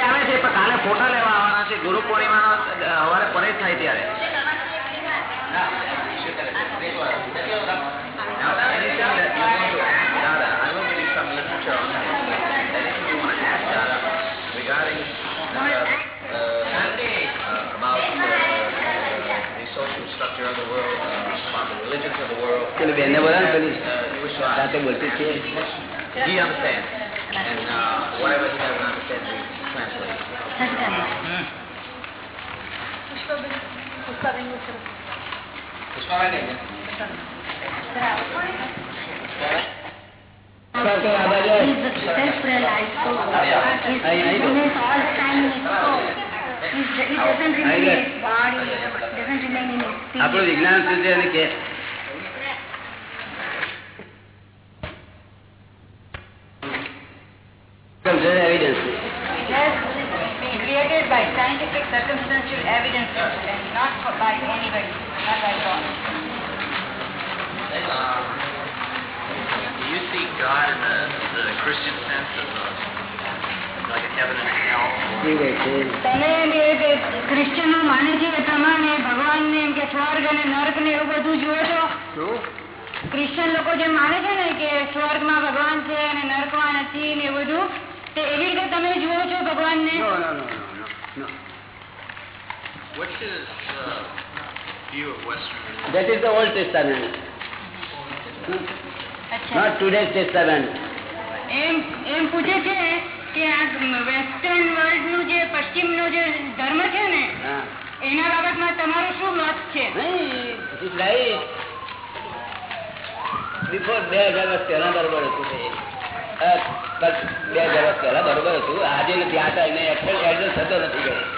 આવે છે પણ કાલે ફોટા લેવા આવવાના છે ગુરુ પૂર્ણિમાનો સવારે પરેડ થાય ત્યારે in get- his body, doesn't remain in his spirit. આપણું વિજ્ઞાન શું છે એને કે evidence It has been created by scientific circumstantial evidence and not by anybody, not by God. Um, do you see God in the, the Christian sense of uh, like a heaven and a hell? તમે એમ કે કે ક્રિશ્ચનો માને છે એ પ્રમાણે ભગવાનને એમ કે સ્વર્ગ અને નર્ક ને એવું બધું જુઓ છો ક્રિશ્ચન લોકો જે માને છે ને કે સ્વર્ગમાં ભગવાન છે અને નર્કમાં નથી ને એવું બધું તે એવી રીતે તમે જુઓ છો ભગવાન નો નો નો નો What's his uh, view of Western religion? That is the Old Testament, Hmm? not today's Testament. એમ એમ પૂછે છે કે આ વેસ્ટર્ન વર્લ્ડનું જે પશ્ચિમ નો જે ધર્મ છે ને. એના બાબતમાં તમારું શું મત છે બિફોર બે હજાર વર્ષ પહેલા બરોબર હતું બે હજાર વર્ષ પહેલા બરોબર હતું આજે નથી આ ટાઈમે એડજસ્ટ થતો નથી ગયો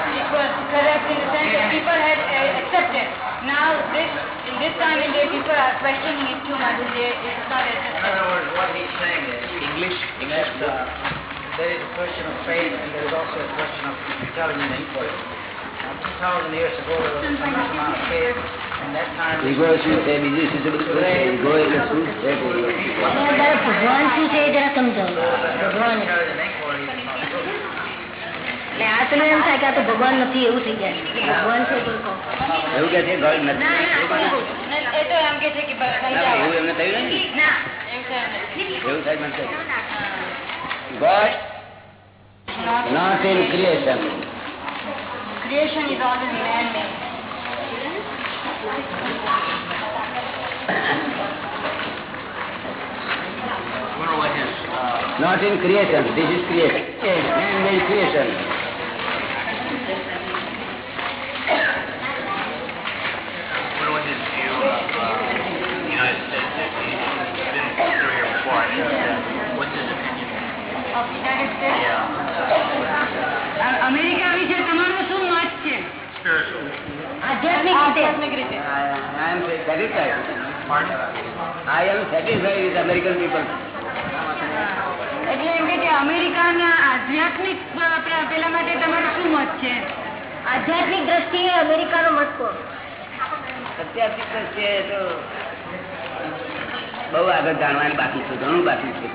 It was correct in the sense that people had uh, accepted. Now this, in this time in day, people are questioning it too much. and they- It's not In adjusted. other words, what he's saying is English, that English. uh, there is a question of faith and there is also a question of intelligent input. Now, 2,000 years ago, there was a tremendous amount of faith, and that time ego શું છે બીજું શું છે બધું શું છે ego એટલે શું છે તે ઈગો. અને અંદર ભગવાન શું છે એ જરા સમજાવો ભગવાન એટલે આ તો એમ થાય કે આ તો ભગવાન નથી એવું થઈ જાય ભગવાન છે એવું કે છે ના, નથી એ તો એમ કે છે કે એવું એમને થયું નથી ના, એવું થયું નથી. એવું થાય મને God not in creation Creation is always man-made. I wonder what his uh, Not in creation. This is creation. Man-made creation. I wonder what his view of uh, the United States is. He- He's been through here before. I think. Uh, what's his opinion? Of United States. Yeah. અ- America વિશે તમારું શું મત છે Spiritual. આધ્યાત્મિક રીતે આધ્યાત્મિક રીતે I, I am satisfied. Pardon? I am satisfied with American people. એટલે એમ કે છે અમેરિકાના આધ્યાત્મિક અ, પે- પેલા માટે તમારો શું મત છે આધ્યાત્મિક દ્રષ્ટિએ અમેરિકાનો મત કોણ અત્યારથી તો છે તો બહુ આગળ જાણવાની બાકી છે ઘણું બાકી છે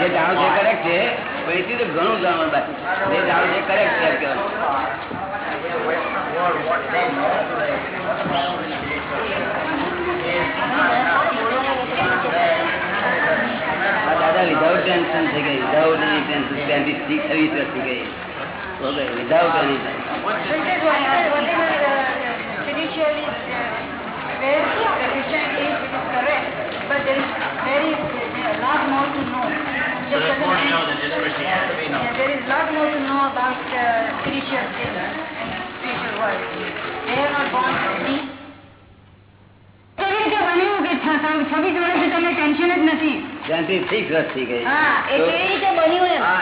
જે જાણો છે કરેક્ટ છે પણ એથી તો ઘણું જાણવાનું બાકી છે. જે જાણો છે કરેક્ટ છે એમ કહેવાનું. World War II, આ દાદા વિધાઉટ ટેન્શન થઈ ગઈ. Without any tension twenty six service થઈ ગઈ. વગર without any This is why, uh, whatever uh, spiritually uh, where the Christianity is, it is correct, but there is there is a lot more to know. So Just there's more to doesn't- know than just Christianity. Yeah, there is a lot more to know about uh, spiritual things and spiritual world. They are not born to see. કેવી રીતે બન્યું કે છ- છ- છવ્વીસ વર્ષથી તમને tension જ નથી ત્યાંથી ફિક્સ રસ થઈ ગઈ હા એ તો કેવી રીતે બન્યું એમ આ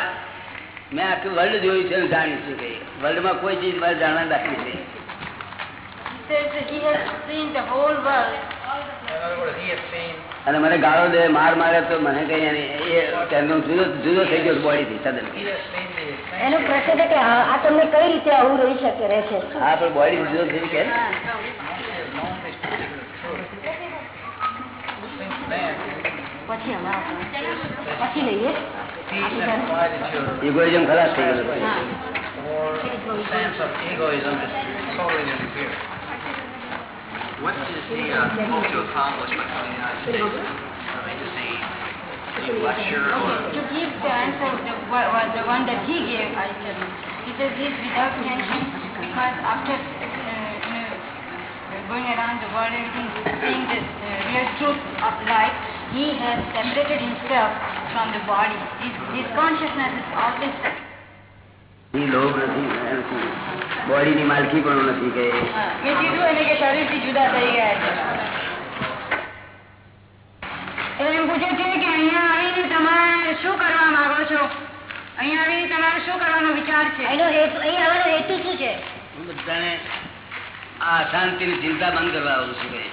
મેં આખું વર્લ્ડ જોયું છે જાણ્યું છું કઈ વર્લ્ડમાં કોઈ ચીજ મારે જાણવા બાકી seen અને મને ગાળો દે માર મારે તો મને કઈ એની- જુદો જુદો થઈ ગયો સદન has seen the એનો પ્રશ્ન છે કે આ તમને કઈ રીતે આવું રહી શકે રહે છે? હા પણ બોડી જુદો થઈ કે પછી અમારા પછી લઈએ. peace and quiet is your egoism ખલાસ થઈ ગયો પછી. or the sense of egoism is totally disappeared. What does he uh, hope to accomplish by coming to the United States? I mean, does he, does he lecture or To give the answer, the, wa- wa- the one that he gave, I tell you. He says he's without tension because after uh, you know, going around the world, everything, seeing the uh, real truth of life, he has separated himself from the body. His, his consciousness is always separate. એ લોભ નથી એ નથી બોડીની માલકી પણ નથી કે મેં કીધું એને કે શરીરથી જુદા થઈ ગયા છે એમ પૂછે છે કે અહીંયા આવીને તમારે શું કરવા માંગો છો અહીંયા આવીને તમારે શું કરવાનો વિચાર છે એનો હેતુ અહીં આવવાનો હેતુ શું છે હું બધાને આ અશાંતિની ચિંતા બંધ કરવા આવું છું કે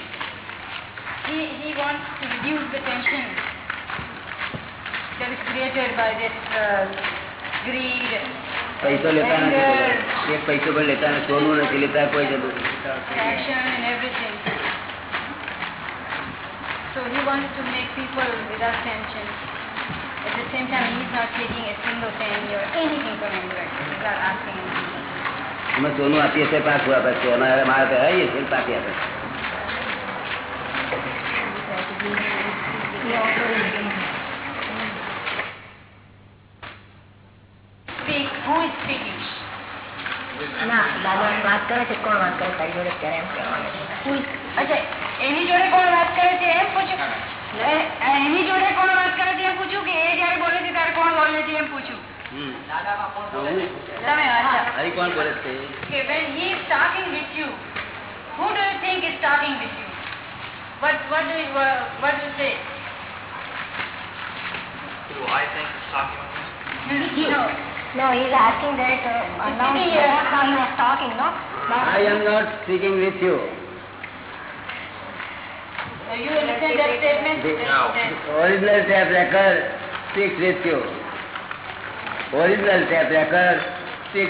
He, he wants to reduce the tension that is created by this uh, greed, પૈસો લેતા નથી anger, એક પૈસો પણ લેતા નથી સોનું નથી લેતા કોઈ જતું passion and everything. So he wants to make people without tension. At the same time, he's not taking a single penny or anything from anywhere. He's not asking anything. અમે સોનું આપીએ છીએ પાછું આપે છે અમારે મારે તો છીએ પાછી આપે છે. Speak. Who is speaking? ના દાદા વાત કરે છે કોણ વાત કરે તારી ત્યારે એમ કહેવાનું છે. Who is? અચ્છા એની જોડે કોણ વાત કરે છે એમ પૂછ્યું એ- એની જોડે કોણ વાત કરે છે એમ પૂછ્યું કે એ જયારે બોલે છે ત્યારે કોણ બોલે છે એમ પૂછ્યું હમ. હું તમે અચ્છા અહીં કોણ બોલે છે Okay, when he is talking with you, who do you think is talking with you? What what do you uh, what do you say? who I think is talking with me? No. No, he's asking that uh, announce Sitting here. how he was talking, no? I am not speaking with you. Uh, you understand that statement? The- That- No. that- Original tape record speaks with you. Is છે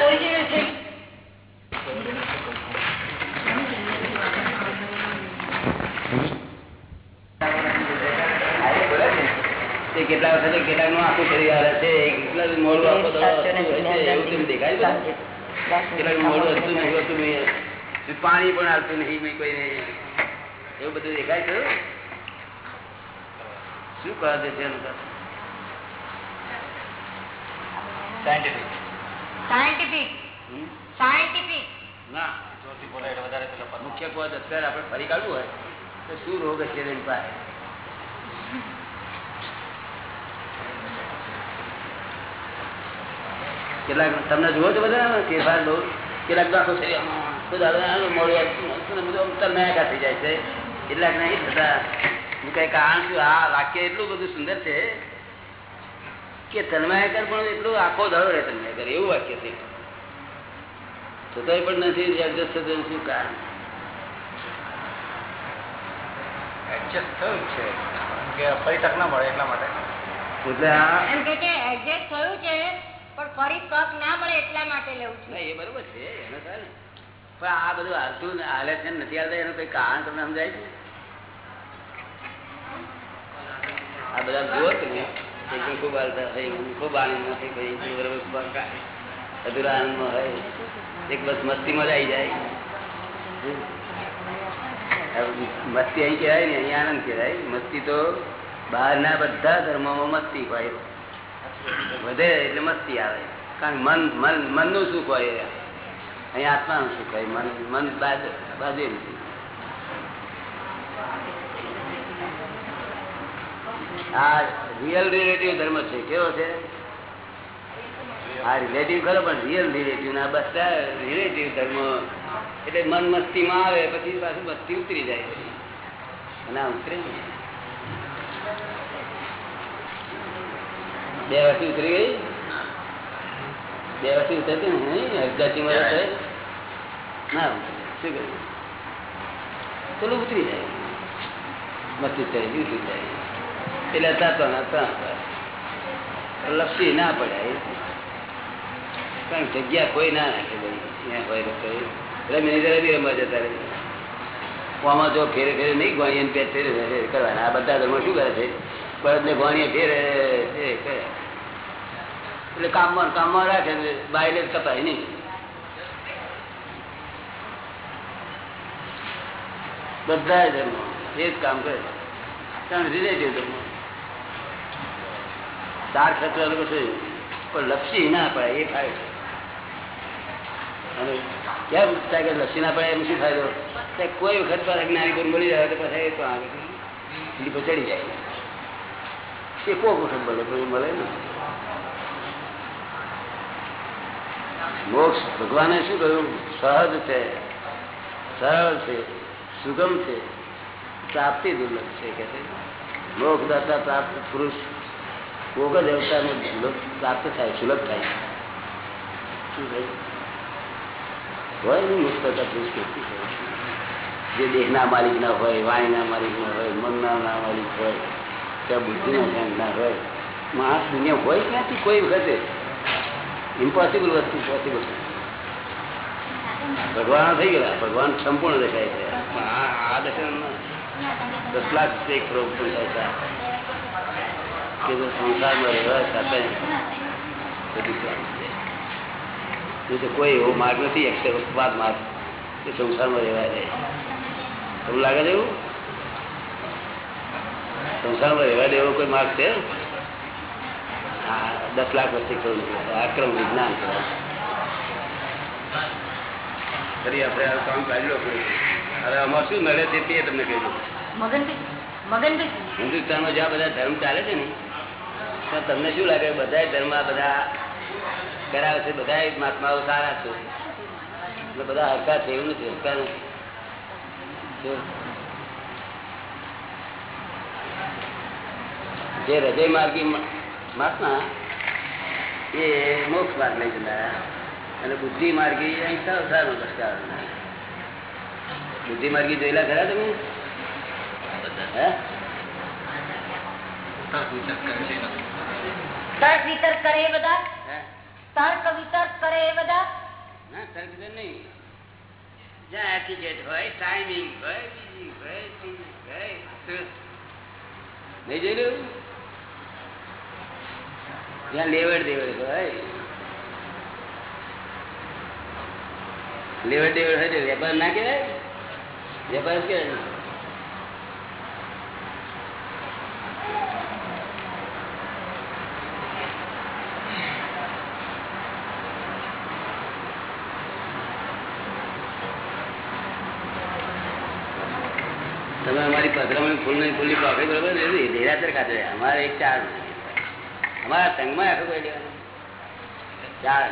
original તે તે કેટલા વખતે કેટલાકનું આખું શરીર આવે છે કેટલા મોડું આખો દેખાય છે કેટલાક મોડું હતું નહીં હતું નહીં. પાણી પણ આવતું નહીં મેં કોઈ નહીં. એવું બધું દેખાય છે શું કહે છે તેનું. Scientific. હમ? Scientific. ના મુખ્ય પદ અત્યારે આપણે ફરી કાઢવું હોય તો શું રોગ છે એની પાસે કેટલાક તમને જુઓ છો બધા ફેરફાર બહુ કેટલાક તો આખો શરીર મોડું બધું આમ તન્માયાકાર થઈ જાય છે કેટલાક નહીં થતા હું કઈ કારણ છું? આ વાક્ય એટલું બધું સુંદર છે કે તન્માયકર પણ એટલું આખો દાડો રહે તન્માયકર એવું વાક્ય છે. છતાંય પણ નથી એડજસ્ટ થતું શું કારણ? થયું છે. કે ફરી તક ના મળે એટલા માટે. એમ કે છે એડજસ્ટ થયું છે પણ ફરી તક ના મળે એટલા માટે લેવું છું. એ બરોબર છે એનો પણ આ બધું હાલતું ને હાલે છે ને નથી હાલતા એનું કઈ કારણ તમને સમજાય છે? આ બધા જુઓ તમે. એકદમ ખૂબ હાલતા હોય ખૂબ આનંદમાં થઈ ભાઈ બરોબર અધૂરા આનંદમાં હોય. એક બસ મસ્તીમાં મજા આવી જાય. મસ્તી અહીં કહેવાય ને, અહીં આનંદ કહેવાય. મસ્તી તો બહારના બધા ધર્મોમાં મસ્તી હોય. વધે એટલે મસ્તી આવે. કારણ મન મન, મનનું સુખ હોય. અહીં આત્માનું સુખ હોય. મન મન બાજુ નથી આ રિયલ રિલેટિવ ધર્મ છે, કેવો છે? આ રિલેટિવ ખરો, પણ રિયલ રિલેટિવ ના બધા રિલેટિવ ધર્મ. એટલે મન મસ્તી માં આવે, પછી પાછું મસ્તી ઉતરી જાય. અને આ ઉતરે બે વર્ષથી ઉતરી ગઈ? બે વર્ષથી ઉતરતી ને અગિયારથી વર્ષ ના. શું કર્યું? પેલું ઉતરી જાય. મસ્તી ઉતરી ઉતરી જાય. એટલે હતા. ના લપસી ના પડે પણ જગ્યા કોઈ ના નાખે ત્યાં હોય કઈ. રમી રમી રમવા જતા રહી. આમાં જો ફેરે ફેરે નહીં ગોણીએ પેટ ફેરે કરવાના. આ બધા ધર્મો શું કરે છે? બળદને ગોણીએ ફેરે કરે. એટલે કામમાં કામમાં રાખે બાયલે કપાય નહીં. બધા ધર્મો. એ જ કામ કરે. રિલેટિવ ધર્મો. ચાર ક્ષેત્ર લોકો છે. પણ લપસી ના પડે, એ ફાયદો અને કેમ કે લપસી ના પડે, એમ શું ફાયદો? કોઈ વખત પર જ્ઞાની કોઈ મળી જાય તો પછી એ તો આગળ ચડી જાય. એ કોક વખત મળે પછી મળે ને. મોક્ષ ભગવાને શું કહ્યું? સહજ છે. સરળ છે. સુગમ છે. પ્રાપ્તિ દુર્લભ છે, કે મોક્ષ દાતા પ્રાપ્ત પુરુષ કોક જ અવતારમાં દુર્લભ પ્રાપ્ત થાય, સુલભ થાય. શું થાય હોય ને મુક્તતા પુરુષ જે દેહના માલિક ના હોય, વાણીના માલિક ના હોય, મનના માલિક હોય, ત્યાં બુદ્ધિના ધ્યાન ના હોય, માણસ દુનિયા હોય ક્યાંથી? કોઈ વખતે. ઇમ્પોસિબલ વસ્તુ પોસિબલ ભગવાન થઈ ગયા ભગવાન સંપૂર્ણ દેખાય છે. આ દર્શન દસ લાખ એક કરોડ પણ થાય છે. કે જો સંસારમાં રહેવા સાથે બધું પ્રાપ્ત છે. કોઈ એવો માર્ગ નથી અક્ષરવાદ માર્ગ કે સંસારમાં રહેવા જાય એવું લાગે છે એવું? સંસારમાં રહેવા દે એવો કોઈ માર્ગ છે? હા દસ લાખ વર્ષે કરું આક્રમ વિજ્ઞાન. ફરી આપણે આ કામ કાઢી લો હવે આમાં શું નડે છે તે તમને કહી દઉં મગનભાઈ મગનભાઈ. હિન્દુસ્તાનમાં જ્યાં બધા ધર્મ ચાલે છે ને તો તમને શું લાગે? બધા ધર્મ બધા કરાવે છે? બધા મહાત્માઓ સારા છે? એટલે બધા હરકા છે? એવું નથી? હરકા નથી? જે હૃદય માર્ગી મહાત્મા એ મોક્ષ માર્ગ લઈ જતા. અને બુદ્ધિ માર્ગી અહીં અવસારનો પ્રસ્તાવ બુદ્ધિ માર્ગી જોયેલા ખરા તમે? હે? તર્ક વિતર્ક કરે એ બધા હે તર્ક વિતર્ક કરે એ બધા ના તર્ક નહીં જ્યાં એટીકેટ હોય ટાઈમિંગ હોય બીજી હોય ત્રીજી હોય શું? નહીં જોયેલું જ્યાં લેવડ દેવડ હોય લેવડ દેવડ હોય તો વેપાર ના કહેવાય વેપાર જ કહેવાય પધરામણી ફૂલ નહીં ફૂલની કોફી બરોબર? દેરાસર ખાતે અમારે એક ચાર અમારા સંઘમાં આખું કોઈ લેવાનું ચાર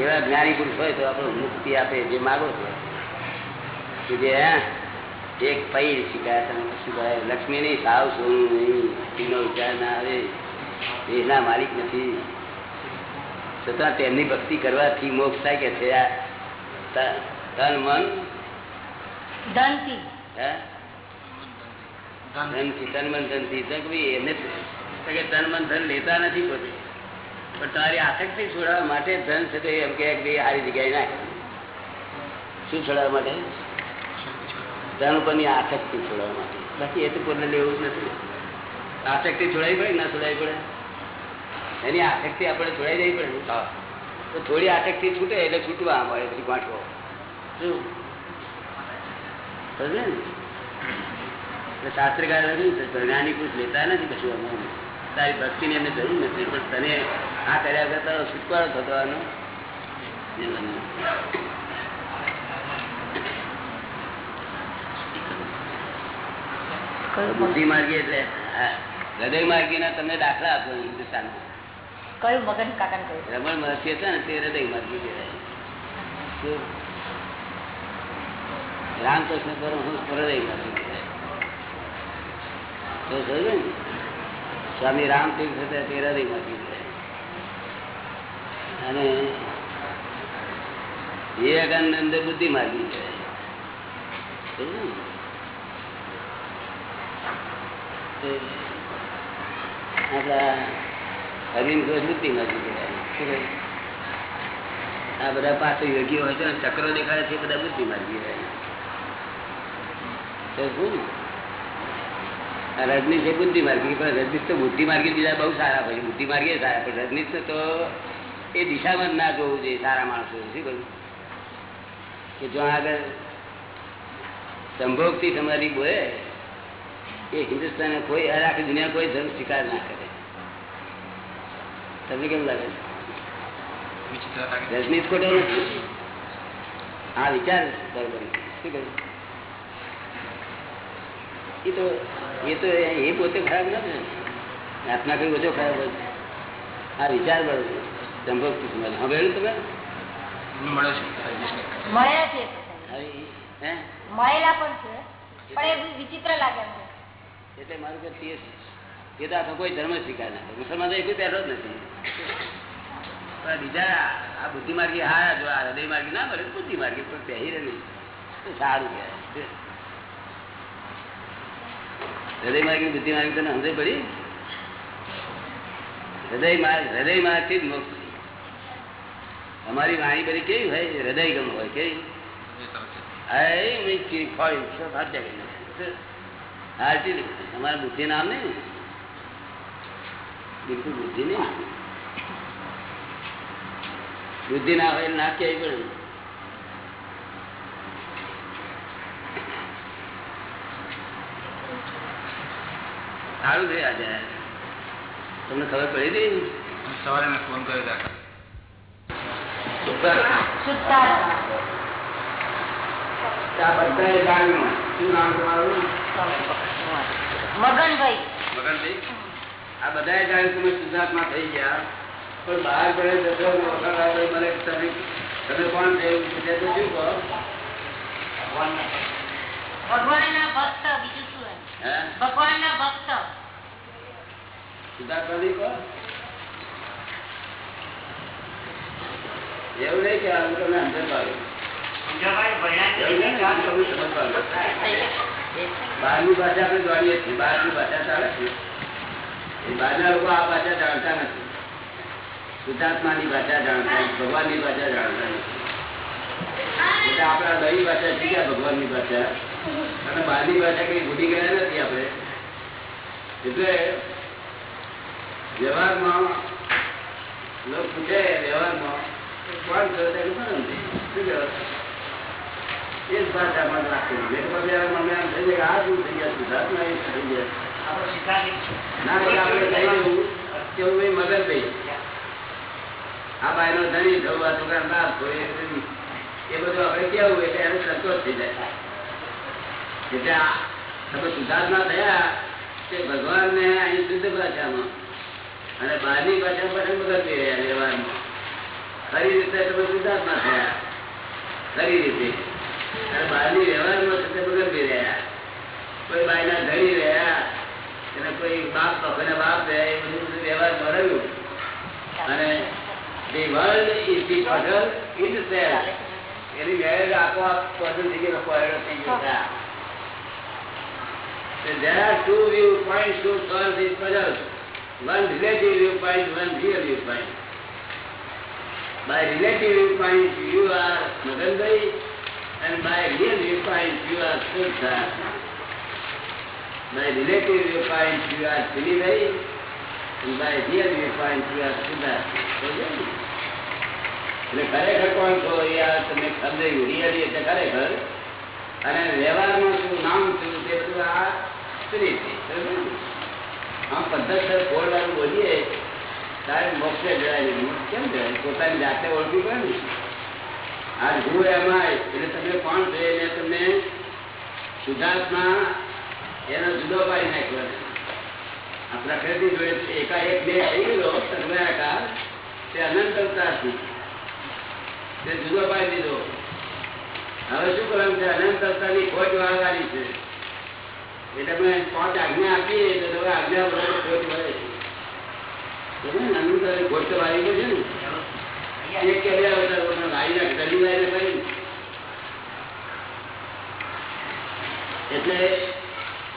એવા જ્ઞાની પુરુષ હોય તો આપણે મુક્તિ આપે જે માગો છો. જે એક પૈ શીખાય તમે શું લક્ષ્મી નહીં સાવ સોનું નહીં વિચાર ના આવે. એના માલિક નથી. છતાં તેમની ભક્તિ કરવાથી મોક્ષ થાય કે છે આ ધન મન? ધનથી. ધનથી. તન મન ધનથી. કે તન મન ધન લેતા નથી પોતે. પણ તમારી આસક્તિ છોડાવવા માટે ધન છે તો એમ કે ભાઈ સારી જગ્યાએ નાખે. શું છોડાવવા માટે? ધન ઉપરની આસક્તિ છોડાવવા માટે. બાકી એ તો પોતે લેવું જ નથી. આસક્તિ છોડાવી પડે ના છોડાવી પડે? એની આસક્તિ આપણે જોડાઈ દેવી પડે તો થોડી આસક્તિ છૂટે એટલે છૂટવા મળે પછી ગાંઠવો શું? ને? એટલે શાસ્ત્રકાર જ્ઞાની પુરુષ લેતા નથી કશું અમે તારી ભક્તિની એમને જરૂર નથી પણ તને આ કર્યા કરતા છુટકારો થતો આનો. બુદ્ધિ માર્ગી એટલે હા, હૃદય માર્ગી ના તમને દાખલા આપો હિન્દુસ્તાન કયું મગન કાકા કહ્યું રમણ મહર્ષિ હતા ને તે હૃદય માર્ગી કહેવાય? રામકૃષ્ણ પરમહંસ હૃદય માર્ગી કહેવાય. તો ને? સ્વામી રામતીર્થ હતા તે હૃદય માર્ગી કહેવાય. અને વિવેકાનંદ બુદ્ધિ માર્ગી કહેવાય આપણા બુદ્ધિ માર્ગી કહેવાય આ બધા પાસે યોગી હોય છે ચક્રો દેખાડે છે બધા બુદ્ધિ માર્ગી? આ રજનીશ એ બુદ્ધિ માર્ગી પણ રજનીશ તો બુદ્ધિ માર્ગી બીજા બહુ સારા હોય બુદ્ધિ માર્ગી સારા, પણ રજનીશ તો એ દિશામાં ના જોવું જોઈએ, સારા માણસો શું કહ્યું? કે જો આગળ સંભોગથી તમારી બોલે, એ હિન્દુસ્તાન કોઈ, આખી દુનિયા કોઈ ધર્મ સ્વીકાર ના કરે. તમને કેવું લાગે છે? વિચિત્ર લાગે છે. રજનીશ ખોટો હા વિચાર બરોબર શું કહ્યું એ તો એ તો એ પોતે ખરાબ નથી ને. આપના કઈ ઓછો ખરાબ હોય. આ વિચાર બરોબર સંભોગથી સમાધિ હવે તમે? મળ્યા છે હે મળેલા પણ છે પણ એ વિચિત્ર લાગે એટલે મારું કે એ તો આપણે કોઈ ધર્મ સ્વીકાર ના કરે. મુસલમાન તો એક પહેલો જ નથી. પણ બીજા આ બુદ્ધિ માર્ગી હા, જો આ હૃદય માર્ગી ના મળે બુદ્ધિ માર્ગી પણ પહેરી રહે નહીં. સારું કહેવાય. હૃદય માર્ગી બુદ્ધિ માર્ગી તને સમજ પડી? હૃદય માર્ગ હૃદય માર્ગથી જ મોક્ષ અમારી વાણી બધી કેવી હોય હૃદય ગમ હોય કેવી? હા સરસ અમારા બુદ્ધિ નામ નહીં. બિલકુલ બુદ્ધિ નહીં બુદ્ધિ ના હોય એટલે ના ક્યાંય પડે સારું છે આજે તમને ખબર પડી હતી સવારે મેં ફોન કર્યો હતા સુતા આ બધાએ જાણ્યું શું નામ તમારું મગનભાઈ મગનભાઈ આ બધા જાણ્યું તમે શુદ્ધાત્મા થઈ ગયા. પણ બહાર ઘરે જતો વખત આવે મને તમે તમે કોણ છે એવું પૂછે તો શું કહો? ભગવાનના ભક્ત બીજું શું ભક્ત. કહો? એવું નહીં કે અંદર પાડ્યું. બહારની ભાષા આપણે જાણીએ છીએ બહારની ભાષા ચાલે છે. બહારના લોકો આ ભાષા જાણતા નથી શુદ્ધાત્માની ભાષા જાણતા નથી, ભગવાનની ભાષા જાણતા નથી એટલે આપણા દહીં ભાષા શીખ્યા ભગવાનની ભાષા અને બહારની ભાષા કઈ ભૂલી ગયા નથી આપણે એટલે વ્યવહારમાં લોકો પૂછે વ્યવહારમાં કોણ કરો તો એનું કોણ સમજે? શું કહેવાય? એ જ ભાષામાં રાખેલું છે. એટલે પછી હવે મને એમ થઈ જાય કે આ શું થઈ ગયા શુદ્ધાત્મા એ શું થઈ ગયા ના આ ભાઈ નો ધણી થવું આ છોકરા બાપ થવું એ બધું આપણે કેવું એટલે એનો સંતોષ થઈ જાય. એટલે આ તમે શુદ્ધાત્મા થયા તે ભગવાનને અહીં શુદ્ધ ભાષામાં અને બહારની ભાષા પાસે મગનભાઈ રહ્યા વ્યવહારમાં. ખરી રીતે તમે શુદ્ધાત્મા થયા. ખરી રીતે. અને બહારની વ્યવહારમાં થતે મગનભાઈ રહ્યા. કોઈ બાયના ધણી રહ્યા. અને કોઈ બાપ બાપને બાપ દે એ બધું વ્યવહાર મળેલું અને the world is is puzzle in self any marriage આપોઆપ પઝલ થઈ ગયેલો, પોયડો થઈ ગયો there are two viewpoints to solve this puzzle. One relative viewpoint, one real viewpoint. By relative viewpoint, you are Maganbhai, and by real viewpoint, you are Sultan. By relative viewpoint, you are Silibhai, and by real find you are Siddharth. સમજ્યો ને? એટલે ખરેખર કોણ છો એ આ તમે સમજાયું really એટલે ખરેખર અને વ્યવહારમાં શું નામ શું તે બધું આ સ્ત્રી છે આમ પદ્ધતસર ફોડ બોલીએ તારે મોક્ષે નહીં કેમ જવાય પોતાની જાતે ઓળખી પડે ને આ હું એમાં એટલે તમે કોણ છે એને તમને શુદ્ધાત્મા એનો જુદો પાડી નાખ્યો પ્રકૃતિ જોડે એકાએક બે થઈ ગયો સર્વયાકાર તે અનંત અવતારથી. તે જુદો પાડી દીધો. હવે શું કરવાનું છે? અનંત અવતારની ખોટ વાળવાની છે. એટલે પાંચ આજ્ઞા આપીએ તો તમે આજ્ઞા બરાબર ખોટ મળે છે. અનંત છે ને? એક કે બે એટલે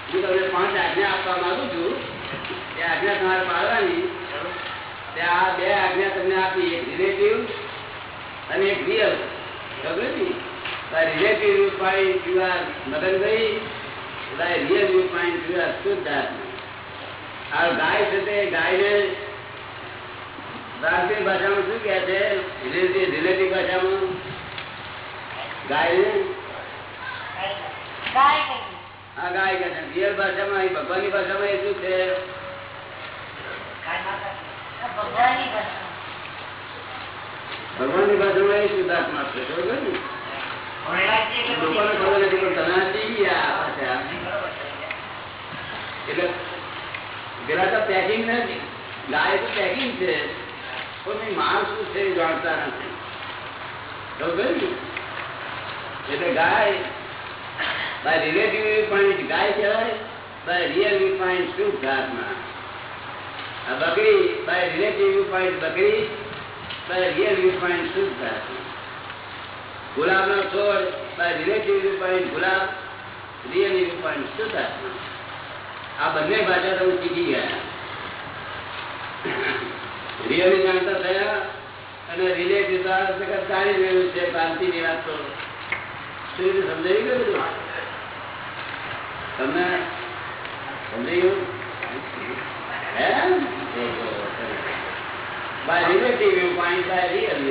હું તમને પાંચ આજ્ઞા આપવા માંગુ છું. એ આજ્ઞા તમારે પાડવાની. આ બે આજ્ઞા તમને આપી, એક રિલેટિવ અને એક રિયલ ખબર relative you find you are Maganbhai real you find you are શુદ્ધ આ ગાય છે તે, ગાયને ભારતીય ભાષામાં શું કહે છે? રિલેટિવ ભાષામાં ગાયને ગાય રિયલ ભાષામાં અહીં ભગવાનની ભાષામાં એ શું છે? ભગવાનની ભાષામાં. એ શુદ્ધાત્મા છે બરોબર ને લોકોને ખબર નથી પણ તમે થઈ ગયા એટલે પેલા તો પેકિંગ નથી ગાય તો પેકિંગ છે. પણ શું છે જાણતા નથી. બરોબર ને? એટલે ગાય ગુલાબ નો છોડ, બાય રિલેટિવ ગુલાબ રિયલ પોઈન્ટ શુદ્ધ આત્મા આ બંને ભાષા હું શીખી ગયા. રિયલી જાણતા થયા, અને રિલેટિવ સારી રહ્યું છે ક્રાંતિની વાત તો શું રીતે સમજાઈ ગયું? તમને by relative by real.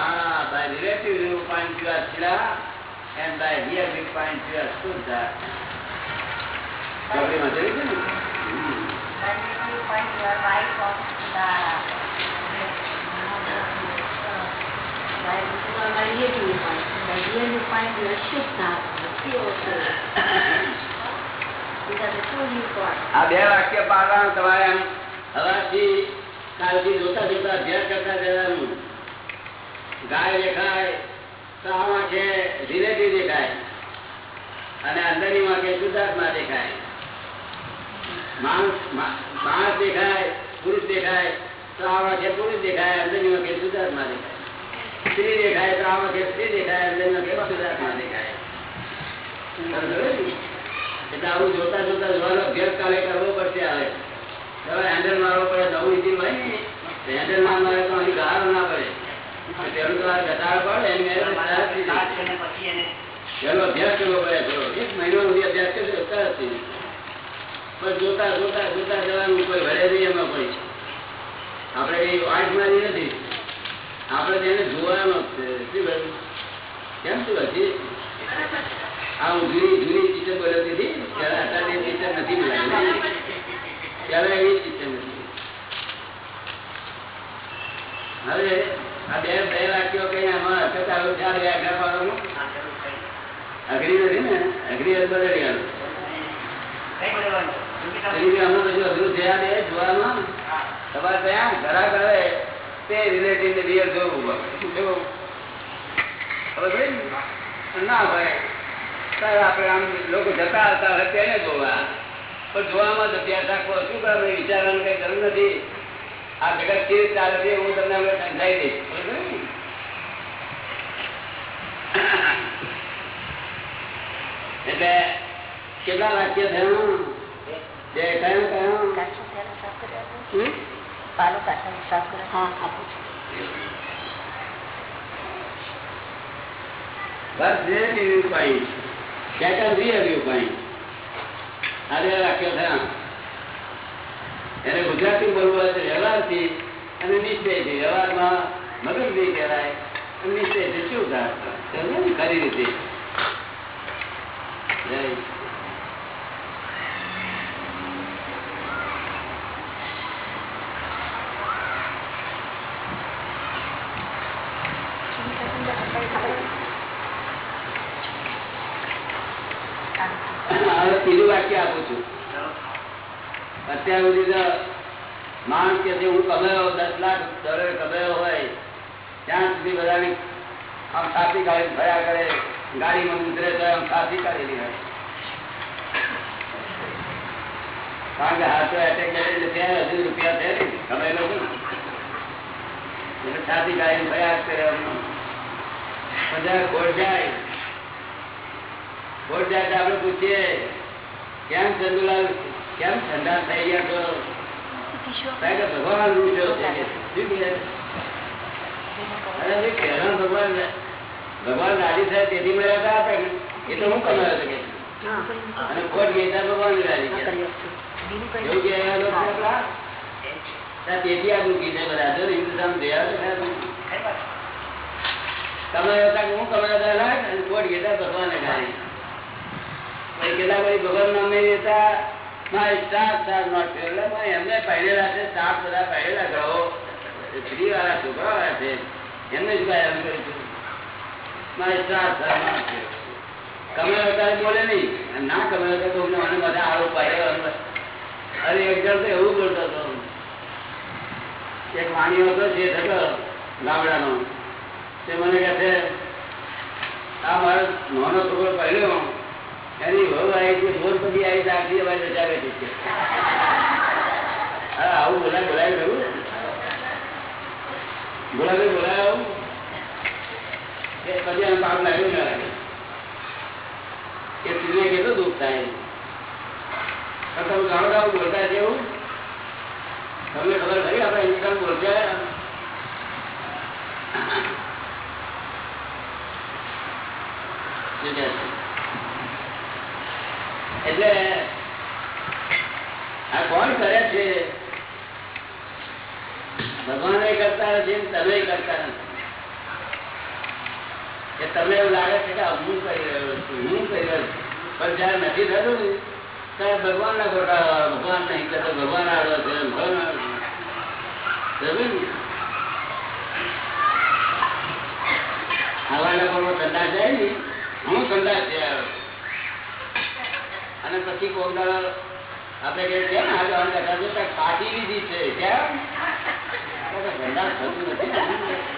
Ah, by relative you are and by you are you find wife of the by by relative find, by real viewpoint you are two viewpoints. આ બે વાક્ય પાડવાનું તમારે આમ હવાથી કાલથી જોતા જોતા અભ્યાસ કરતા જવાનું ગાય દેખાય આ ધીરે રિલેટિવ દેખાય. અને અંદરની વાંકે શુદ્ધાત્મા દેખાય. માણસ માણસ દેખાય પુરુષ દેખાય તો આ વાંખે પુરુષ દેખાય અંદરની વાંકે શુદ્ધાત્મા દેખાય. સ્ત્રી દેખાય તો આમાં વાંખે સ્ત્રી દેખાય અંદરની દેખાય એટલે આવું જોતા જોતા જોવાનો અભ્યાસ કાલે કરવો પડશે આવે હવે હેન્ડલ મારવો પડે નવું ઇન્જિન મળે ને? હેન્ડલ ના મારે તો અહીં ગાર ના પડે. પેલું તો આ ઘટાડો પડે એની અભ્યાસ કરવો પડે એક મહિનો સુધી અભ્યાસ કરશે પણ જોતા જોતા જોતા જવાનું કોઈ ભરે નહીં એમાં કોઈ. આપણે કઈ વાંચ મારી નથી. આપણે તેને જોવાનો છે? કેમ શું હજી? આ હું જૂની જૂની ટીચર બોલાવતી હતી ત્યારે અત્યારે ટીચર નથી બોલાવી ત્યારે એવી ટીચર નથી હવે આ બે બે વાક્યો કઈ અમારા હરકત આવે છે આ બે પાડવાનું અઘરી નથી ને? અઘરી બદલી ગયું અમુક હજુ અઘરું થયા બે જોવામાં? તમારે ત્યાં ઘરા કરે તે રિલેટિવ ને રિયલ જોવું હવે ના ભાઈ. સર આપણે આમ લોકો જતા આવતા હોય તેને જોવા. પણ જોવામાં જ અભ્યાસ રાખવો. શું કરે વિચારવાનું કઈ જરૂર નથી? આ જગત કેવી રીતે ચાલે છે હું તમને હવે સમજાવી દઈશ? એટલે કેટલા વાક્ય થયું? બે કયું કયું આપો. સાફ કરી હા આપું છું First relative viewpoint, second real viewpoint. આ બે વાક્યો થયા એને ગુજરાતી બોલવા છે વ્યવહારથી અને નિશ્ચયથી વ્યવહારમાં મગજથી કહેવાય નિશ્ચયથી શું થાય ને? ખરી રીતે જય. આપું છું અત્યાર સુધી તો માણસ કે છે હું કમાયો દસ લાખ ડોલર કમાયો હોય ત્યાં સુધી બધાની આમ સાથી ગાડી ફર્યા કરે ગાડીમાં ઉતરે તો આમ સાથી કાઢેલી હોય કારણ કે હાથો એટેક કરે એટલે ત્યાં હજુ રૂપિયા છે ને કમાયેલો છે ને એટલે સાથી ગાડી ફર્યા જ કરે આમ. બધા ખોટ જાય ખોટ જાય તો આપણે પૂછીએ કેમ ચંદુલાલ કેમ ઠંડા થઈ ગયા છો કારણ કે ભગવાન રૂઠ્યો છે કે શું કહે? અરે ભાઈ, પહેલા ભગવાન તેથી મળ્યા હતા આપણે એ તો હું કમાયો હતો કે. અને ખોટ ગઈ ભગવાન એવું કે તેથી આ દુઃખી છે બધા. જો હિન્દુસ્તાન જોયા. કમાયો હતા હું કમાયો હતા અને ખોટ કેટલા ભાઈ ભગવાન નામ નહીં stars are not fair. એટલે એમને પહેરેલા છે સ્ટાફ બધા પહેરેલા સ્ત્રી વાળા છોકરા વાળા છે. એમને જ ભાઈ એમ કર્યું બોલે નહીં. ના કમાયો તો મને બધા આરોપ પાડ્યો અરે એક જણ તો એવું બોલતો હતો. એક વાણી હતો જે થતો ગામડાનો. તે મને કહે છે, આ મારો નાનો છોકરો પહેર્યો. એની વહુ આવી છે. મોર પછી આવી છે. અમારી રજા બેઠી છે. હા, આવું બોલાય બોલાય ગયું બોલાવે, બોલાય આવું. કેટલું દુઃખ થાય તમે જાણો આવું બોલતા છે? એટલે આ કોણ કરે છે? ભગવાન કરતા નથી તમે કરતા નથી. કે તમને એવું લાગે છે કે હું કરી રહ્યો છું હું કરી રહ્યો છું પણ જયારે નથી થતું ત્યારે ભગવાન ના ખોટા, ભગવાન નહીં કરતો ભગવાન આવ્યો છે, ભગવાન આવ્યો છે. જાય ને? હું ઠંડા છે અને પછી કોક દાડો આપણે આમ કરતા છો? કાઢી લીધી છે. ક્યાં? ઠંડા થતું નથી.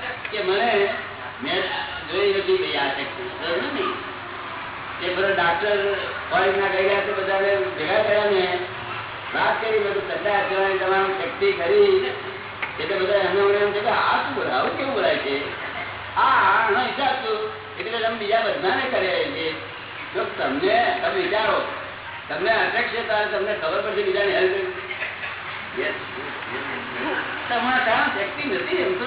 કે મને મેં જોઈ નથી ભાઈ આ શક્તિ ને એ બધા ડાક્ટર ફોરેન ના ગયેલા તે બધાને ભેગા કર્યા ને વાત કરી, બધું સલાહ કરવાની તમારી શક્તિ કરી એટલે બધા એમને મને એમ છે કે આ શું બોલાય આવું કેવું બોલાય છે? આ આનો હિસાબ શું? એટલે તમે બીજા બધાને કરે છે. તો તમને, તમે વિચારો. તમને અટક છે તમને ખબર પડશે બીજાને હેલ્પ તમારા કામ શક્તિ નથી, એમ તો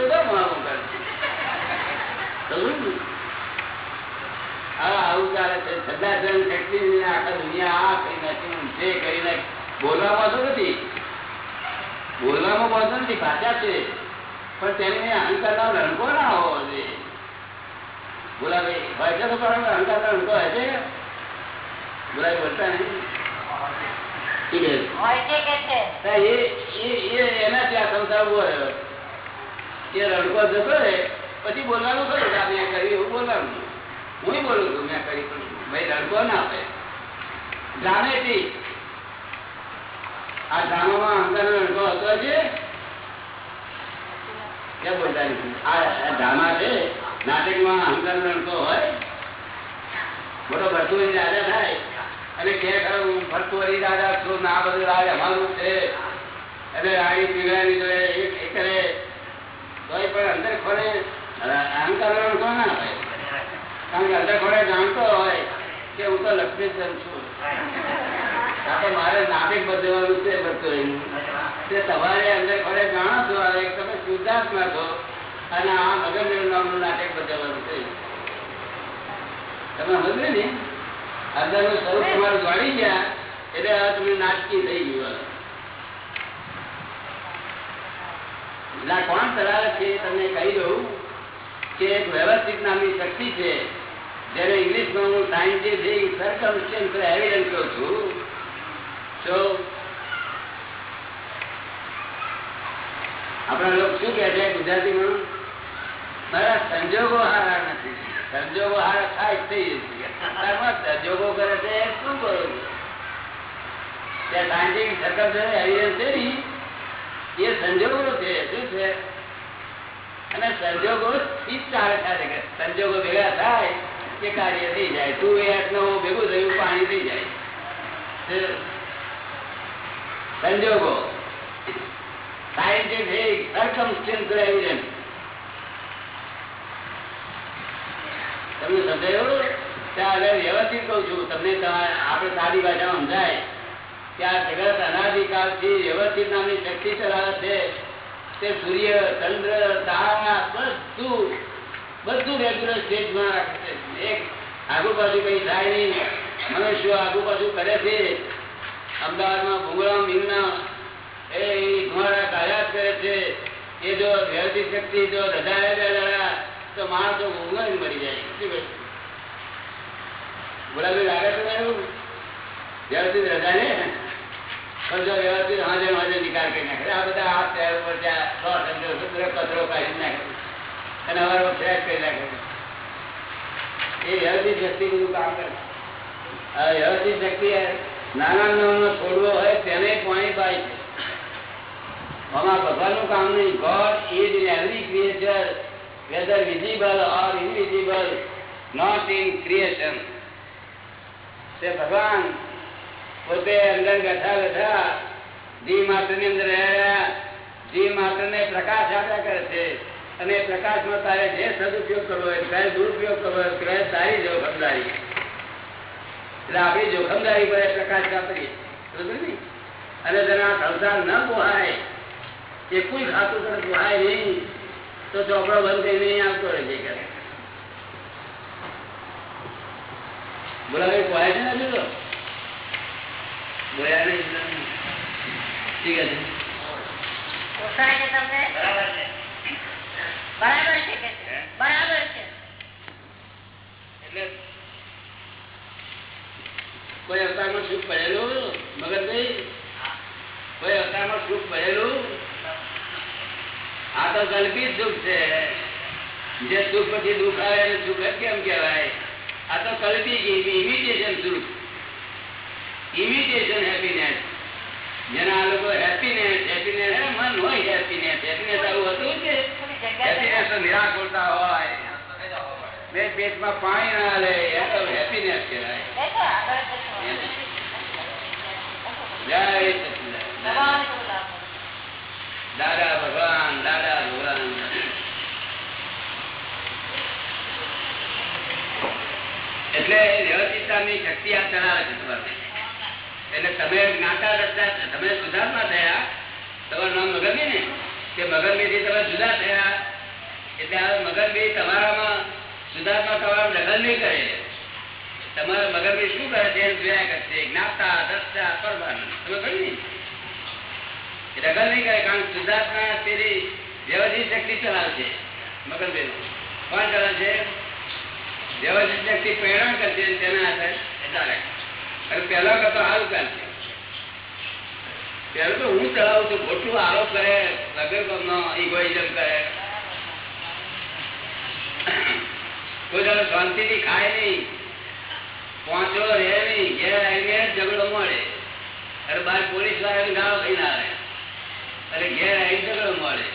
બોલવામાં નથી. બોલવામાં બોલતો નથી ભાષા છે. પણ તેને અહંકાર નો રણકો ના હોવો જોઈએ. બોલા ભાઈ હોય તો પણ અહંકાર નો રણકો હોય બોલાય બોલતા નહીં. ઠીક છે? હોય છે કે છે? હા, એ એ- એ એનાથી આ સંસાર ઊભો રહ્યો. એ રણકો જતો રહે. પછી બોલવાનું ખરું કે મેં કર્યું એવું બોલવાનું હું બોલું છું, મેં કરી પણ ભાઈ રડકો ના આપે જાણેથી આ ડ્રામામાં અહંકાર રડકો હતો છે? હોય? મોટો ભરતુરી રાજા થાય. અને કે ખરો ભરતુરી રાજા છું ના બધું રાજ અમારું છે? એટલે રાણી પીવડાવી કરે તોય પણ અંદર ખોરે. તમે સમજે ને? અંદરનું સ્વરૂપ તમારું ગયા, એટલે હવે તમને નાટકી થઈ ગયું. કોણ ચલાવે છે તમને કહી દઉં. કે એક વ્યવસ્થિત નામની શક્તિ છે. જેને ઇંગ્લિશમાં હું સર્કમસ્ટન્સ એવિડન્સ કહું છું. આપણા લોકો શું કહે છે ગુજરાતીમાં? મારા સંજોગો હારા નથી. સંજોગો હારા થાય થઈ જશે સંજોગો કરે છે શું કરો છો? ત્યાં સાયન્ટિફિક સર્કમસ્ટન્સ એવિડન્સ છે એ સંજોગો છે, શું છે? અને સંજોગો સંજોગો ભેગા થાય કે કાર્ય થઈ જાય. તું એ આટલું ભેગું થયું, પાણી થઈ જાય. સંજોગો સાયન્ટિફિક વ્યવસ્થિત કહું છું. તમને આપણે સાદી ભાષામાં સમજાય કે આ જગત અનાદિકાળથી વ્યવસ્થિત નામની છે. તે સૂર્ય, ચંદ્ર તારા બધું બધું રેગ્યુલર સ્ટેજમાં રાખે છે. એક પાછું કઈ થાય નહીં. મનુષ્યો પાછું કરે છે? અમદાવાદમાં ભૂંગળા મીંગના એ ધુમાડા કાયા કરે છે. એ જો વ્યવસ્થિત શક્તિ, જો રજાય રહ્યા તો માણસો ભૂંગળી મરી જાય. શું કહે ગુલાબી લાગે એવું? વ્યવસ્થિત રજા ને નાના નાનો છોડવો હોય તેને પાણી પાય છે. આમાં ભગવાનનું કામ નહીં. God is in every creature whether visible or invisible not in creation તે ભગવાન પોતે અંદર બેઠા બેઠા જી માત્રની અંદર રહ્યા. જી માત્ર ને પ્રકાશ આપ્યા કરે છે. અને પ્રકાશમાં તારે જે સદુપયોગ કરવો હોય, તારે દુરુપયોગ કરવો હોય ત્યારે તારી જોખમદારી. એટલે આપણી જોખમદારી પર પ્રકાશ ને? અને તેના સંસાર ન પોહાય એ કોઈ ખાતું તને પોહાય નહીં, તો ચોપડો બંધ થઈ નહીં આવતો રહે છે બોલાવે, પોહાય છે ને બોલ્યા નહીં ઠીક છે. પોસાય છે તમને? બરાબર છે. બરાબર છે કે બરાબર છે. એટલે કોઈ અવતારમાં સુખ પડેલું? મગજભાઈ કોઈ અવતારમાં સુખ પડેલું? આ તો કલ્પિત સુખ છે. જે સુખ પછી દુઃખ આવે એને સુખ જ કેમ કહેવાય? આ તો કલ્પિત ઇમિટેશન સુખ. ઇમિટેશન હેપીનેસ જેના આ લોકો હેપીનેસ હેપીનેસ મન હોય હેપીનેસ હેપીનેસ આવું હતું. કે હેપીનેસ નિરાકુરતા હોય બે પેટમાં પાણી ના લે હેપીનેસ કહેવાય. દાદા ભગવાન દાદા ભગવાન. એટલે વ્યવસ્થિતતાની શક્તિ આ ચલાવે છે એટલે તમે જ્ઞાતા દસતા તમે સુધાર્થમાં થયા. તમારું નામ મગનભી ને કે મગનભી તમે જુદા થયા. એટલે હવે મગનભી તમારામાં સુધાર્થમાં તમારા દખલ નહીં કરે. તમારા મગનભી શું કરે? છે જોયા કરશે જ્ઞાતા દસતા પરમાન તમે કહ્યું ને રગલ નહીં કરે, કારણ શુદ્ધાત્મા પેલી વ્યવસ્થિત શક્તિ ચલાવશે મગનબેન. કોણ ચલાવે છે વ્યવસ્થિત શક્તિ પ્રેરણા કરશે તેના આધારે ચાલે. અને પહેલા હાલ સારું ચાલશે પહેલું તો હું ચલાવું છું ખોટું આરોપ કરે નગર ઇગોઇઝમ કરે. કોઈ દાડો શાંતિથી ખાય નહીં પહોંચો રહે નહીં, ઘેર આવીને ઝઘડો મળે. અરે બાર પોલીસ વાળાની ગાળો ના આવે. અરે ઘેર આવી ઝઘડો મળે.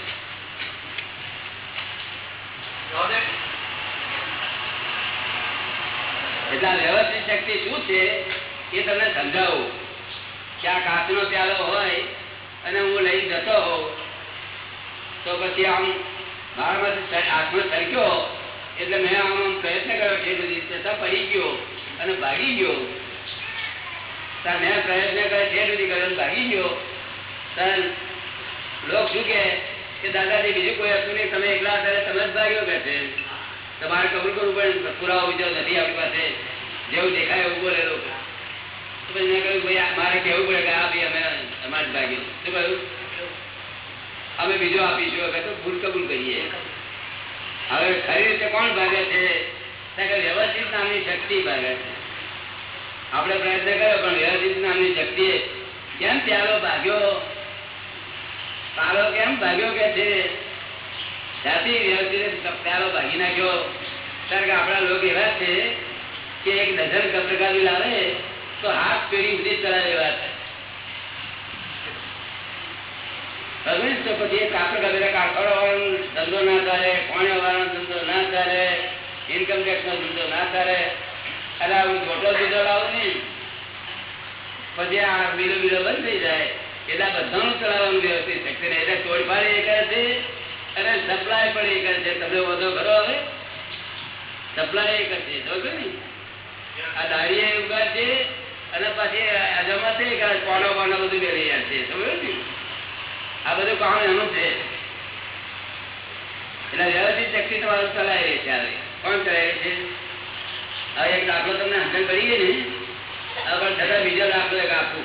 એટલે વ્યવસ્થિત શક્તિ શું છે? એ તમને સમજાવું. કે આ કાચનો પ્યાલો હોય અને હું લઈ જતો હોઉં, તો પછી આમ મારામાંથી હાથમાં સરક્યો એટલે મેં આમ પ્રયત્ન કર્યો છે બધી છતાં પડી ગયો અને ભાગી ગયો. મેં પ્રયત્ન કર્યો છે બધી કર્યો ભાગી ગયો. ત્યાં લોક શું કે દાદાજી, બીજું કોઈ હતું નહીં, તમે એકલા હતા તમે જ ભાગ્યો કે છે? તમારે કબૂલ કરવું પડે પુરાવો બીજો નથી આપણી પાસે. જેવું દેખાય એવું બોલે મારે કેવું પડે કે આ ભાઈ અમે અમારે ભાગ્યું શું કહ્યું? અમે બીજો આપીશું. હવે તો ભૂલ કબૂલ કરીએ. હવે ખરી રીતે કોણ ભાગે છે? વ્યવસ્થિત નામની શક્તિ ભાગે છે. આપણે પ્રયત્ન કર્યો, પણ વ્યવસ્થિત નામની શક્તિએ કેમ પ્યારો ભાગ્યો? તારો કેમ ભાગ્યો કે છે? ત્યાંથી વ્યવસ્થિત પ્યારો ભાગી નાખ્યો. કારણ કે આપણા લોકો એવા છે કે એક ડઝન કપડકાવી લાવે તો હાથ પેઢી સુધી ચલાવે એવા તો પછી કાપડ કાપેલા કાપડ ધંધો ના ચાલે કોણે વાળાનો ધંધો ના ચાલે ઇન્કમ ટેક્સ નો ધંધો ના ચાલે. અને આવું જોટો બીજો લાવો નહીં પછી આ બીલો બીલો બંધ થઈ જાય. એટલે બધાનું ચલાવવાનું વ્યવસ્થિત શક્તિ ને એટલે તોડફાડ એ કરે છે, અને સપ્લાય પણ એ કરે છે. તમને વધો ખરો હવે? સપ્લાય એ કરશે. ને? આ દાડીએ ઉગાડ છે અને પછી અજમાતે કોનો કોનો બધું બેરી જાય છે? આ બધું કામ એનું છે. એટલે વ્યવસ્થિત શક્તિ તમારું ચલાવી રહી છે કોણ ચલાવી છે? હવે એક દાખલો તમને સમજણ કરી ગઈ ને. પણ છતાં બીજો દાખલો એક આપું.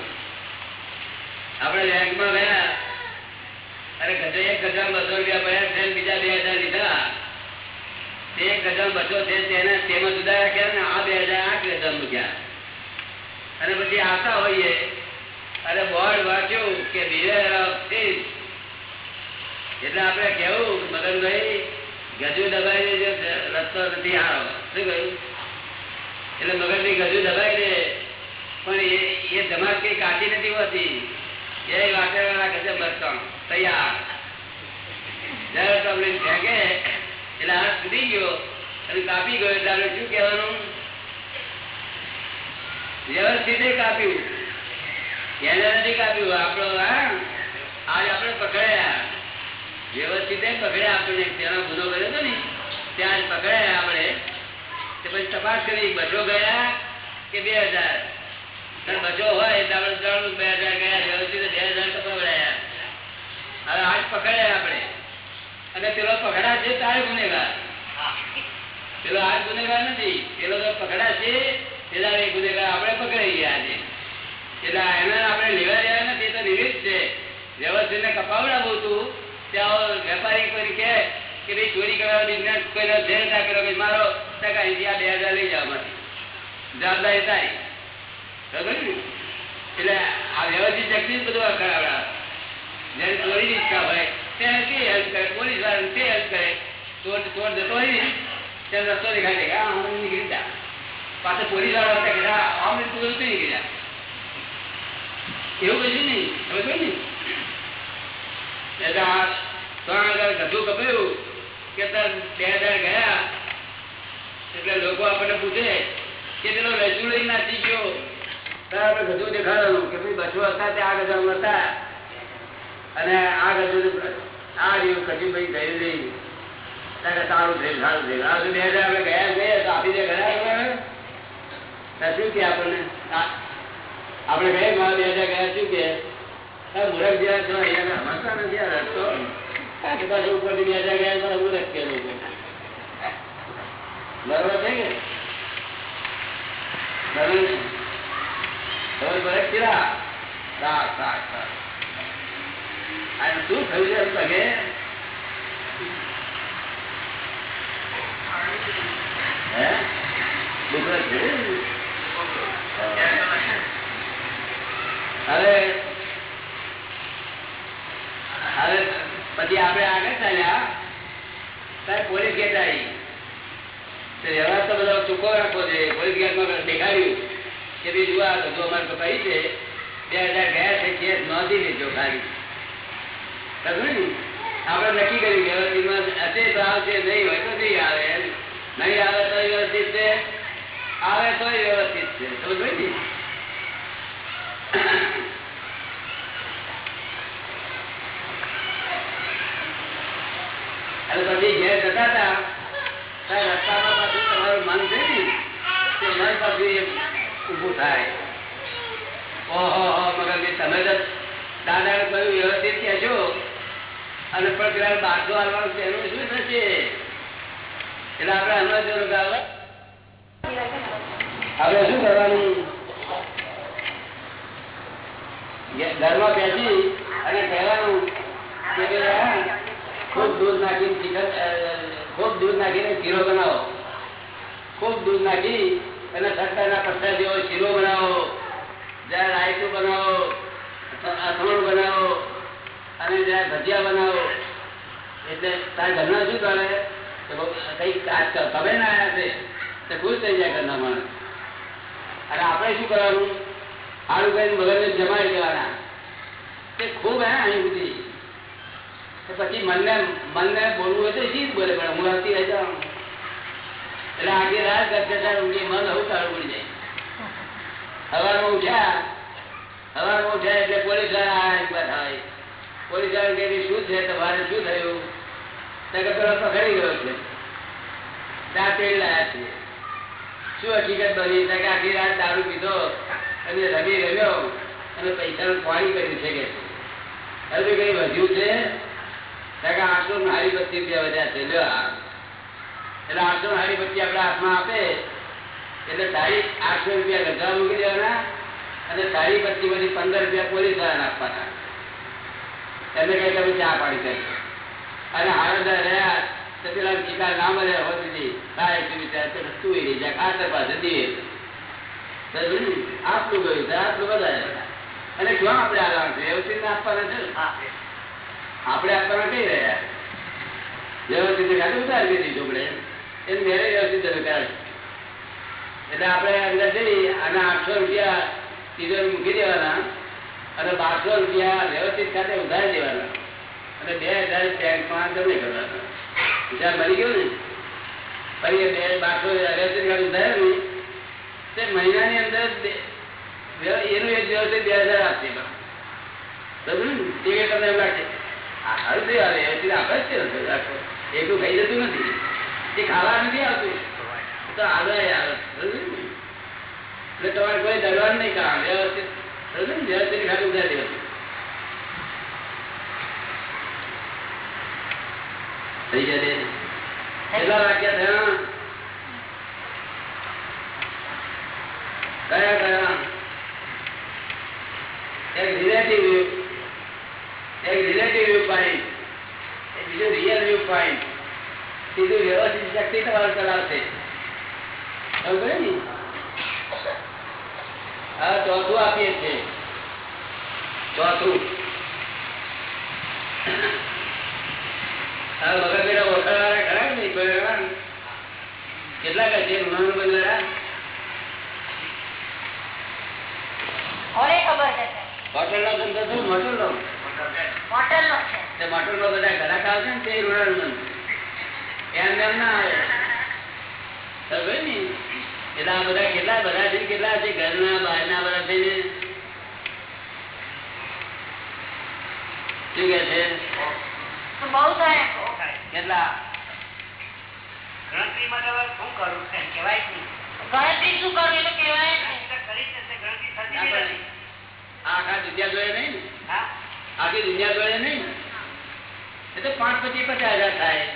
આપણે બેંકમાં ગયા. અરે ગજો એક ગજા બસો રૂપિયા પડ્યા છે બીજા બે હજાર લીધા. તે ગજા બસો છે તેને તેમાં જુદા રાખ્યા ને? આ બે હજાર આઠ ગજા મૂક્યા. અને પછી આવતા હોઈએ. અને બોર્ડ વાંચ્યું કે beware of એટલે આપણે કેવું મગનભાઈ ગજુ દબાઈ દેજો રસ્તો નથી હારો શું કહ્યું? એટલે મગનભાઈ ગજુ દબાઈ દે. પણ એ એ ધમાક કઈ કાચી નથી હોતી. એ વાટેલા ગજબ બરતણ તૈયાર. જયારે તમને ફેંકે એટલે હાથ સુધી ગયો અને કાપી ગયો, એટલે શું કહેવાનું? વ્યવસ્થિત કાપ્યું એને નથી કાપ્યું આપણો આજ આપણે પકડાયા. વ્યવસ્થિત પકડ્યા આપણને. તેનો ગુનો કર્યો હતો ને, ત્યાં પકડાયા આપણે. પછી તપાસ કરી. બચો ગયા કે બે હજાર? બચો હોય તો આપણે ત્રણ બે હજાર ગયા. વ્યવસ્થિત બે હજાર તો પકડાયા. હવે આજ પકડ્યા આપણે. અને પેલો પકડા છે તારે ગુનેગાર. પેલો આજ ગુનેગાર નથી. પેલો પકડા છે પેલા એ ગુનેગાર આપણે પકડાઈ ગયા આજે. એટલે એને આપણે લેવા દેવા નથી, તો નિમિત્ત છે. વ્યવસ્થિત ને કપાવડાવું હતું ત્યાં વેપારી કોઈ કે ભાઈ ચોરી કરવા બિઝનેસ કોઈનો ધ્યેય ના કરો ભાઈ મારો ટકા અહીંથી આ બે હજાર લઈ જાવમાંથી જવાબદારી થાય બરાબર ને? એટલે આ વ્યવસ્થિત જ બધું કરાવડા જેને ચોરી ઈચ્છા હોય, તેને તે હેલ્પ કરે. પોલીસ વાળાને તે હેલ્પ કરે. ચોર ચોર જતો હોય ને ત્યારે રસ્તો દેખાય કે, હું નીકળી જા. પાછળ પોરી વાળા હતા કે આ આમ તું બધું નીકળી જા એવું કશું નહીં, હવે પડી ને એટલે આ કે બે ગયા. એટલે લોકો આપણને પૂછે કે પેલો રજુ લઈ નાચી ગયો તારે ગધું દેખાડવાનું કે ભાઈ બચવા હતા આ ગજામાં હતા અને આ ગધું આ રહ્યું કશું ભાઈ ગયું નહીં તારે થયું, સારું થયું. બે હજાર ગયા ગયા આપી દે ગયા શું કે આપણને? આપણે કહીએ મારા બે હજાર ગયા, શું કે? મુરખ જેવા છો નથી કે બે હજાર ગયા મારા મુરખ કે બરોબર છે કે? શું થયું? હે? દુખરે છે? હવે હવે પછી આપણે આગળ ચાલ્યા. ત્યારે પોલીસ ગેટ આવી. તો વ્યવહાર તો બધો ચૂકો રાખવો છે. પોલીસ ગેટમાં દેખાડ્યું કે ભાઈ જુઓ બધું અમારે કપાઈ છે. બે હજાર ગયા છે કેસ નોંધી લીધો ખાલી. ખબર ને આપણે નક્કી કર્યું વ્યવસ્થિતમાં હશે તો આવશે, નહીં હોય તો નહીં આવે નહીં આવે તો વ્યવસ્થિત છે. આવે તો વ્યવસ્થિત છે. સમજ ને અને પછી ઘેર જતા શું કરવાનું? ઘરમાં બેસી અને કહેવાનું કે દૂધ નાખી ખૂબ દૂધ નાખીને શીરો બનાવો. ખૂબ દૂધ નાખી અને સરકારના પત્તા જેવો શીરો બનાવો જ્યાં રાયતું બનાવો અથાણું બનાવો, અને જ્યાં ભજીયા બનાવો, એટલે તારા ઘરના શું કરે કે બહુ કંઈક આજ તમે ના આવ્યા છે, તો ખુશ થઈ જાય ઘરના માણસ. અને આપણે શું કરવાનું? સારું કહીને મગજને જમાડી દેવાના. તે ખૂબ હે અહીં તો પછી મનને મનને બોલવું હોય તો શી બોલે? પણ હું આવતી એટલે આખી રાત કરતા ઊંઘી મન હવે સારું પડી જાય. સવારમાં ઉઠ્યા. સવારમાં ઉઠ્યા એટલે પોલીસવાળા બાદ પોલીસવાળા કે શું છે? તમારે શું થયું? તો કે પેલો પકડી ગયો છે. ત્યાં તેલ લાયા છીએ શું હકીકત બની? તો કે આખી રાત દારૂ પીધો અને રમી રમ્યો અને પૈસાનું પાણી કર્યું છે કે હજુ કઈ વધ્યું છે? આઠસો હારી પચીસ રૂપિયા વધ્યા છે એટલે આઠસો હારી પચીસ આપડે હાથમાં આપે, એટલે તારી આઠસો રૂપિયા ગધા મૂકી દેવાના, અને તારી પચી માંથી પંદર રૂપિયા પોલીસવાળા આપવાના. એમને કઈ તમે ચા પાડી કરી અને હારદાર રહ્યા, તો પેલા શિકાર ના મળે હોતી હતી તો વિચાર તો રહી જાય ખાતર પાસે દે આટલું ગયું આટલું બધા અને ક્યાં આપણે આરામ છે? એવું? આપણે આપવાના કઈ રહ્યા વ્યવસ્થિત ઉતારી દીધી ચોપડે એમ. મેરે વ્યવસ્થિત એટલે આપણે અંદર જઈ અને આઠસો રૂપિયા સીધો મૂકી દેવાના અને બારસો રૂપિયા વ્યવસ્થિત ખાતે ઉધારી દેવાના. અને બે હજાર બેંકમાં જમે કરવાના. વિચાર મળી ગયો ને? ફરી બે બારસો વ્યવસ્થિત ખાતે ઉધાર્યું ને તે મહિનાની અંદર એનું એક દિવસે બે હજાર આપશે. તમને એમ લાગે. આવે વ્યવસ્થિત આપણે ને ખાઈ જતું નથી. એ ખાવા નથી એટલે તમારે કોઈ દરવાનું નહીં થઈ જાય કયા કયા? રિલેટિવ એક રિલેટિવ વ્યૂ પોઈન્ટ બીજું રિયલ વ્યૂ પોઈન્ટ સીધું વ્યવસ્થિત શક્તિ તમારું ચલાવશે. ખબર ને? હા ચોથું આપીએ છીએ ચોથું હા મગર પેલા ઓળખાવાળા ખરા ને ખરા કેટલા કહે છે? ઋણાનું બંધારા ખબર નો ધંધો શું? હોટલ નો તે મોટલ નો બધા ઘરાક આવશે ને તે ઋણાનું એમ એમ ના આવે. ને? એટલે આ બધા કેટલા બધા છે કેટલા છે ઘરના બહારના બધા થઈને? શું કે છે? તો બહુ થાય. કેટલા? ગણતરી માટે શું કરવું છે કહેવાય ગણતરી શું કરવી એ તો કહેવાય જ નહીં. ગણતરી તો કરી જ ગણતરી થતી આખા જગ્યા જોડે નહીં ને? હા? આખી દુનિયા જોડે નહીં. એ તો પાંચ પચીસ પચાસ હજાર થાય.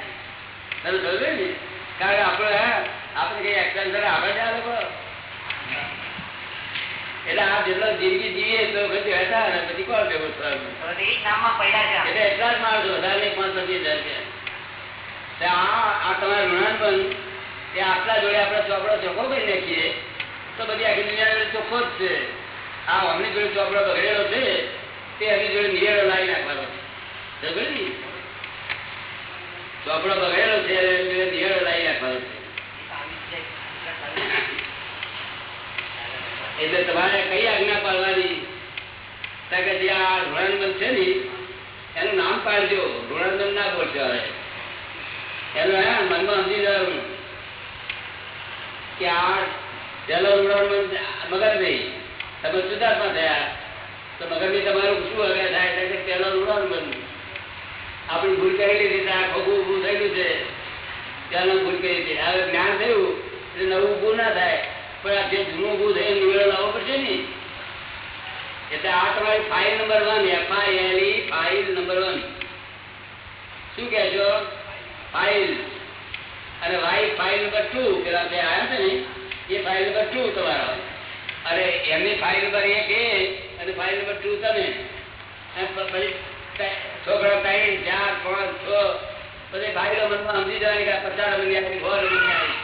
તમે સમજો ને? કારણ કે આપણે આપણે કઈ એક્સપેન્સ આપણે જ આ લોકો. એટલે આ જેટલો જિંદગી જીવીએ તો પછી હતા અને પછી કોણ ભેગું થવાનું? એટલે એટલા જ માણસો વધારે નહીં પાંચ પચીસ હજાર છે. આ આ તમારે તમારું ઋણાનબંધ એ આટલા જોડે આપણે ચોપડો ચોખ્ખો કરી નાખીએ તો બધી આખી દુનિયા ચોખ્ખો જ છે. આ અમની જોડે ચોપડો બગડેલો છે. તે હજી જોડે નિયરો લાવી નાખવાનો ચોપડો બગડેલો છે એની લાવી નાખવાનો છે. એટલે તમારે કઈ આજ્ઞા પાડવાની કે જે આ ઋણાનબંધ છે ને, એનું નામ પાડજો. ઋણાનંદ ના બોલશે હવે. એનું હે, મનમાં સમજી જવાનું કે આ પેલો ઋણાનંદ મગજ નહીં. તમે સુધાર્થમાં થયા. તો તમારું શું હવે થાય તો કે પેલો ઋણાનંદ આપણી ભૂલ કરી લીધી આ ખોખું ઊભું થયેલું છે. ત્યાંનું ભૂલ કરી છે હવે જ્ઞાન થયું, એટલે નવું ઊભું ના થાય. પણ આ જે જૂનું ઊભું થયું નિવેડો લાવવો પડશે ને? એટલે આ તમારી file number one F I L E file number one શું કહે છો? ફાઇલ અને વાઈ ફાઇલ નંબર ટુ પેલા બે આવ્યા છે ને? એ ફાઇલ નંબર ટુ તમારો. અને એમની ફાઇલ નંબર એક એ અને ફાઇલ નંબર ટુ તમે પછી છોકરા ત્રણ ચાર, પાંચ, છ પછી ભાઈઓ મનમાં સમજી જવાની પચાસ રૂપિયા સો આવી